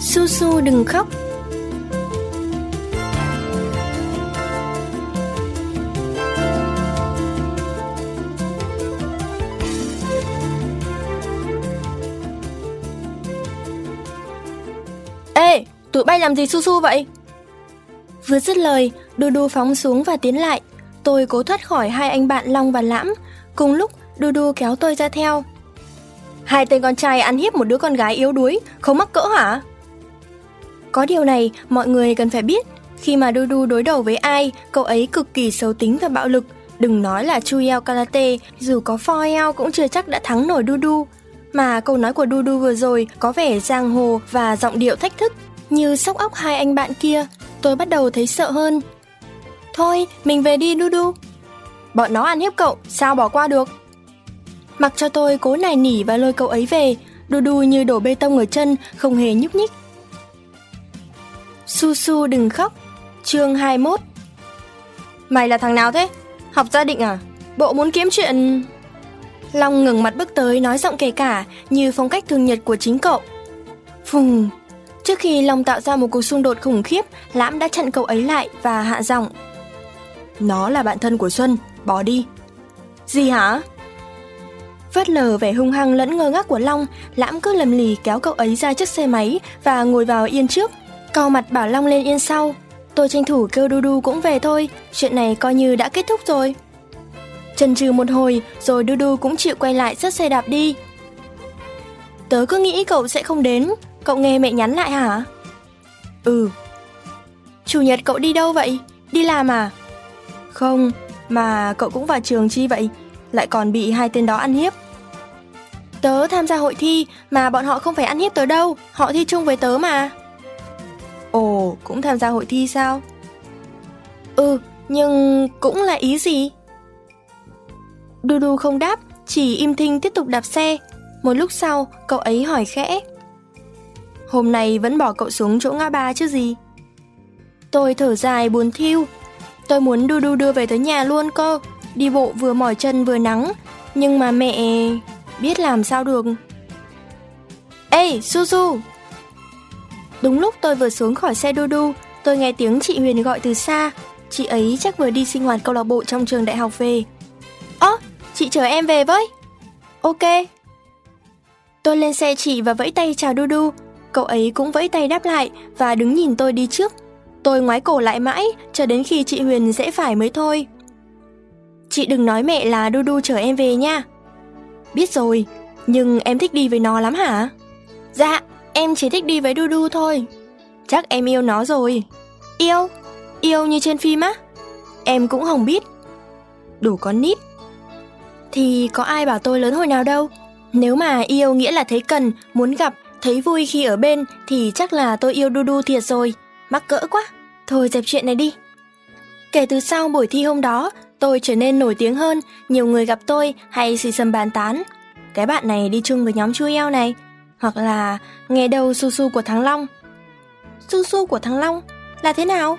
Su Su đừng khóc Ê, tụi bay làm gì Su Su vậy? Vừa dứt lời, Đu Đu phóng xuống và tiến lại. Tôi cố thoát khỏi hai anh bạn Long và Lãm. Cùng lúc, Đu Đu kéo tôi ra theo. Hai tên con trai ăn hiếp một đứa con gái yếu đuối, không mắc cỡ hả? Có điều này, mọi người cần phải biết. Khi mà Dudu đối đầu với ai, cậu ấy cực kỳ xấu tính và bạo lực. Đừng nói là Chuyao Karate, dù có Phò cũng chưa chắc đã thắng nổi Dudu. Mà câu nói của Dudu vừa rồi có vẻ giang hồ và giọng điệu thách thức, như sóc óc hai anh bạn kia. Tôi bắt đầu thấy sợ hơn. Thôi, mình về đi Dudu. Bọn nó ăn hiếp cậu, sao bỏ qua được? Mặc cho tôi cố nài nỉ và lôi cậu ấy về, Dudu như đổ bê tông ở chân, không hề nhúc nhích. Su Su đừng khóc. Chương 21. Mày là thằng nào thế? Học gia định à? Bộ muốn kiếm chuyện... Long ngừng mặt bước tới nói giọng kể cả như phong cách thường nhật của chính cậu. Phùng. Trước khi Long tạo ra một cuộc xung đột khủng khiếp, Lãm đã chặn cậu ấy lại và hạ giọng. Nó là bạn thân của Xuân, bỏ đi. Gì hả? Phớt lờ vẻ hung hăng lẫn ngơ ngác của Long, Lãm cứ lầm lì kéo cậu ấy ra chiếc xe máy và ngồi vào yên trước, cau mặt bảo Long lên yên sau. Tôi tranh thủ kêu du du cũng về thôi, chuyện này coi như đã kết thúc rồi. Chần chừ một hồi, rồi du du cũng chịu quay lại dắt xe đạp đi. Tớ cứ nghĩ cậu sẽ không đến, cậu nghe mẹ nhắn lại hả? Ừ. Chủ nhật cậu đi đâu vậy? Đi làm à? Không, mà cậu cũng vào trường chi vậy? Lại còn bị hai tên đó ăn hiếp. Tớ tham gia hội thi mà bọn họ không phải ăn hiếp tớ đâu, họ thi chung với tớ mà. Ồ, cũng tham gia hội thi sao? Ừ, nhưng cũng là ý gì? Đu đu không đáp, chỉ im thinh tiếp tục đạp xe. Một lúc sau, cậu ấy hỏi khẽ. Hôm nay vẫn bỏ cậu xuống chỗ ngã ba chứ gì? Tôi thở dài buồn thiu. Tôi muốn đu đu đưa về tới nhà luôn cơ. Đi bộ vừa mỏi chân vừa nắng. Nhưng mà mẹ... biết làm sao được. Ê, Su Su! Đúng lúc tôi vừa xuống khỏi xe đu đu, tôi nghe tiếng chị Huyền gọi từ xa. Chị ấy chắc vừa đi sinh hoạt câu lạc bộ trong trường đại học về. Ơ, chị chờ em về với. Ok. Tôi lên xe chị và vẫy tay chào Đu Đu. Cậu ấy cũng vẫy tay đáp lại và đứng nhìn tôi đi trước. Tôi ngoái cổ lại mãi cho đến khi chị Huyền rẽ phải mới thôi. Chị đừng nói mẹ là Đu Đu chở em về nha. Biết rồi, nhưng em thích đi với nó lắm hả? Dạ, em chỉ thích đi với du du thôi. Chắc em yêu nó rồi. Yêu? Yêu như trên phim á? Em cũng không biết. Đủ con nít. Thì có ai bảo tôi lớn hồi nào đâu. Nếu mà yêu nghĩa là thấy cần, muốn gặp, thấy vui khi ở bên thì chắc là tôi yêu du du thiệt rồi. Mắc cỡ quá. Thôi dẹp chuyện này đi. Kể từ sau buổi thi hôm đó, tôi trở nên nổi tiếng hơn, nhiều người gặp tôi hay xì xầm bàn tán. Cái bạn này đi chung với nhóm chui eo này, hoặc là nghe đâu su su của Thắng Long. Su su của Thắng Long là thế nào?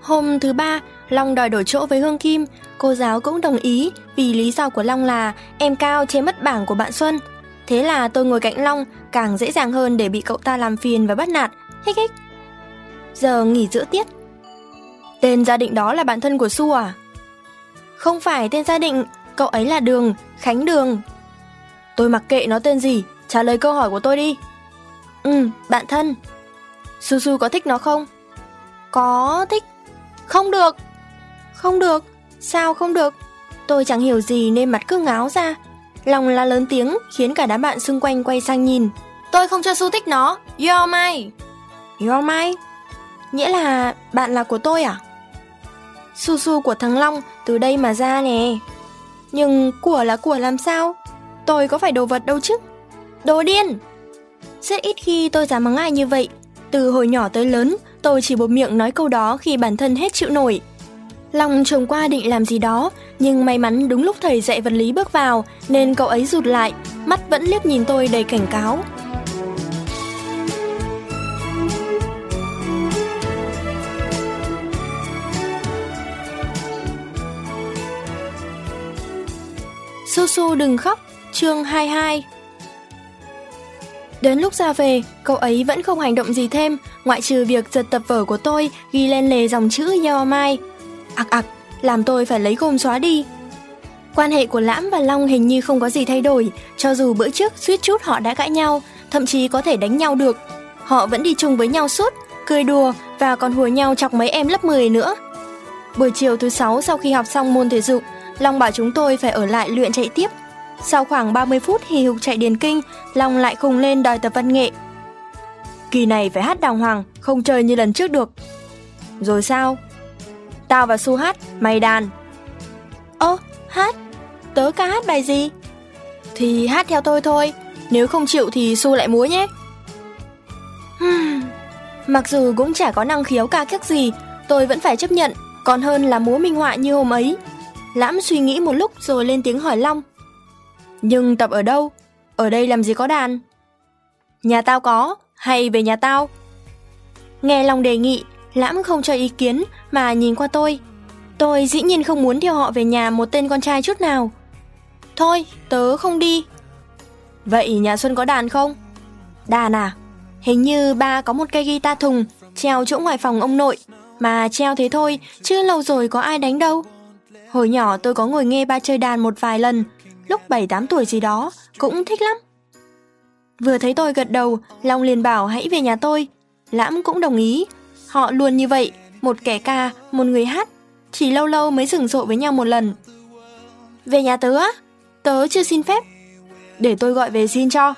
Hôm thứ ba, Long đòi đổi chỗ với Hương Kim, cô giáo cũng đồng ý vì lý do của Long là em cao chế mất bảng của bạn Xuân. Thế là tôi ngồi cạnh Long càng dễ dàng hơn để bị cậu ta làm phiền và bắt nạt. Hích hích. Giờ nghỉ giữa tiết. Tên gia định đó là bạn thân của Su à? Không phải tên gia định, cậu ấy là Đường, Khánh Đường. Tôi mặc kệ nó tên gì, trả lời câu hỏi của tôi đi. Ừ, bạn thân. Su Su có thích nó không? Có thích. Không được. Không được. Sao không được? Tôi chẳng hiểu gì nên mặt cứ ngáo ra. Lòng la lớn tiếng khiến cả đám bạn xung quanh quay sang nhìn. Tôi không cho Su thích nó. You're mine. You're mine? Nghĩa là bạn là của tôi à? Su Su của thằng Long từ đây mà ra nè. Nhưng của là của làm sao? Tôi có phải đồ vật đâu chứ? Đồ điên! Rất ít khi tôi dám mắng ai như vậy. Từ hồi nhỏ tới lớn, tôi chỉ buộc miệng nói câu đó khi bản thân hết chịu nổi. Long trồng qua định làm gì đó, nhưng may mắn đúng lúc thầy dạy vật lý bước vào, nên cậu ấy rụt lại, mắt vẫn liếc nhìn tôi đầy cảnh cáo. Su Su đừng khóc, chương 22 Đến lúc ra về, cậu ấy vẫn không hành động gì thêm, ngoại trừ việc giật tập vở của tôi ghi lên lề dòng chữ Yeo Mai. Ặc ặc, làm tôi phải lấy gôm xóa đi. Quan hệ của Lãm và Long hình như không có gì thay đổi, cho dù bữa trước suýt chút họ đã cãi nhau, thậm chí có thể đánh nhau được. Họ vẫn đi chung với nhau suốt, cười đùa và còn hùa nhau chọc mấy em lớp 10 nữa. Buổi chiều thứ sáu sau khi học xong môn thể dục, Long bảo chúng tôi phải ở lại luyện chạy tiếp. Sau khoảng 30 phút hì hục chạy điền kinh, Long lại khùng lên đòi tập văn nghệ. Kỳ này phải hát đàng hoàng, không chơi như lần trước được. Rồi sao? Tao và Su hát, mày đàn. Ơ, hát? Tớ ca hát bài gì? Thì hát theo tôi thôi, nếu không chịu thì Su lại múa nhé. Mặc dù cũng chả có năng khiếu ca kiếc gì, tôi vẫn phải chấp nhận, còn hơn là múa minh họa như hôm ấy. Lãm suy nghĩ một lúc rồi lên tiếng hỏi Long. Nhưng tập ở đâu? Ở đây làm gì có đàn? Nhà tao có, hay về nhà tao? Nghe lòng đề nghị, Lãm không cho ý kiến mà nhìn qua tôi. Tôi dĩ nhiên không muốn theo họ về nhà một tên con trai chút nào. Thôi, tớ không đi. Vậy nhà Xuân có đàn không? Đàn à? Hình như ba có một cây guitar thùng treo chỗ ngoài phòng ông nội, mà treo thế thôi, chứ lâu rồi có ai đánh đâu. Hồi nhỏ tôi có ngồi nghe ba chơi đàn một vài lần, lúc 7-8 tuổi gì đó, cũng thích lắm. Vừa thấy tôi gật đầu, Long liền bảo hãy về nhà tôi. Lãm cũng đồng ý. Họ luôn như vậy, một kẻ ca, một người hát, chỉ lâu lâu mới rừng rộ với nhau một lần. Về nhà tớ á? Tớ chưa xin phép. Để tôi gọi về xin cho.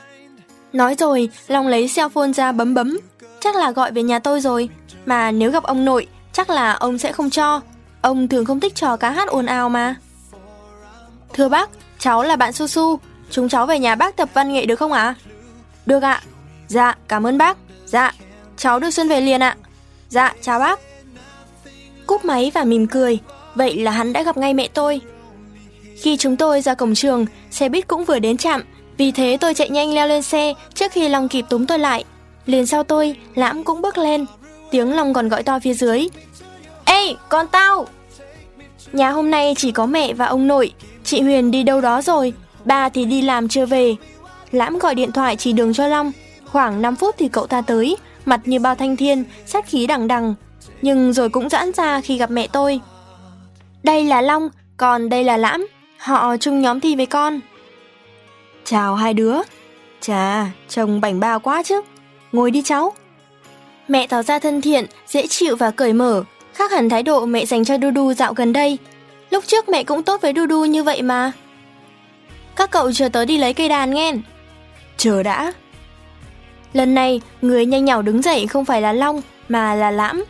Nói rồi, Long lấy cell phone ra bấm bấm. Chắc là gọi về nhà tôi rồi. Mà nếu gặp ông nội, chắc là ông sẽ không cho. Ông thường không thích trò cá hát ồn ào mà. Thưa bác, cháu là bạn Su Su. Chúng cháu về nhà bác tập văn nghệ được không ạ? À? Được ạ. Dạ, cảm ơn bác. Dạ, cháu đưa Xuân về liền ạ. Dạ, chào bác. Cúp máy và mỉm cười. Vậy là hắn đã gặp ngay mẹ tôi. Khi chúng tôi ra cổng trường, xe buýt cũng vừa đến trạm. Vì thế tôi chạy nhanh leo lên xe trước khi Long kịp túm tôi lại. Liền sau tôi, Lãm cũng bước lên. Tiếng Long còn gọi to phía dưới. Ê, con tao! Nhà hôm nay chỉ có mẹ và ông nội. Chị Huyền đi đâu đó rồi, ba thì đi làm chưa về. Lãm gọi điện thoại chỉ đường cho Long. Khoảng 5 phút thì cậu ta tới, mặt như bao thanh thiên, sát khí đằng đằng. Nhưng rồi cũng giãn ra khi gặp mẹ tôi. Đây là Long, còn đây là Lãm. Họ chung nhóm thi với con. Chào hai đứa. Chà, chồng bảnh bao quá chứ. Ngồi đi cháu. Mẹ tỏ ra thân thiện, dễ chịu và cởi mở, khác hẳn thái độ mẹ dành cho Dudu dạo gần đây. Lúc trước mẹ cũng tốt với Dudu như vậy mà. Các cậu chờ tớ đi lấy cây đàn nghe. Chờ đã. Lần này, người nhanh nhảu đứng dậy không phải là Long, mà là Lãm.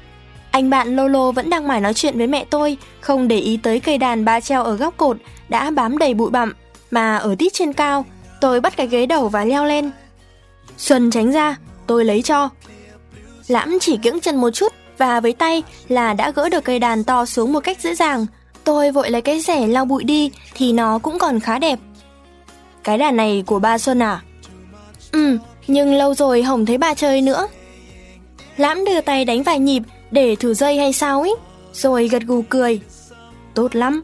Anh bạn Lolo vẫn đang mải nói chuyện với mẹ tôi, không để ý tới cây đàn ba treo ở góc cột đã bám đầy bụi bặm, mà ở tít trên cao, tôi bắt cái ghế đầu và leo lên. Xuân tránh ra, tôi lấy cho. Lãm chỉ kiễng chân một chút và với tay là đã gỡ được cây đàn to xuống một cách dễ dàng. Tôi vội lấy cái rẻ lau bụi đi thì nó cũng còn khá đẹp. Cái đàn này của ba Xuân à? Ừ, nhưng lâu rồi không thấy bà chơi nữa. Lãm đưa tay đánh vài nhịp để thử dây hay sao ấy, rồi gật gù cười. Tốt lắm.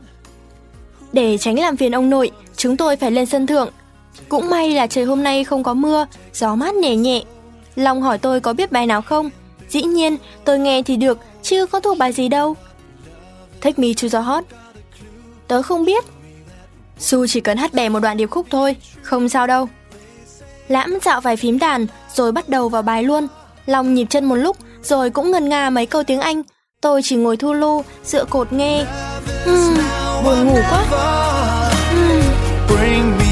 Để tránh làm phiền ông nội, chúng tôi phải lên sân thượng. Cũng may là trời hôm nay không có mưa, gió mát nhẹ nhẹ. Long hỏi tôi có biết bài nào không? Dĩ nhiên, tôi nghe thì được, chứ có thuộc bài gì đâu. Take me to the hot. Tớ không biết. Su chỉ cần hát bè một đoạn điệp khúc thôi, không sao đâu. Lãm dạo vài phím đàn, rồi bắt đầu vào bài luôn. lòng nhịp chân một lúc, rồi cũng ngân nga mấy câu tiếng Anh. Tôi chỉ ngồi thu lu, dựa cột nghe. Hmm, buồn ngủ quá. Hmm.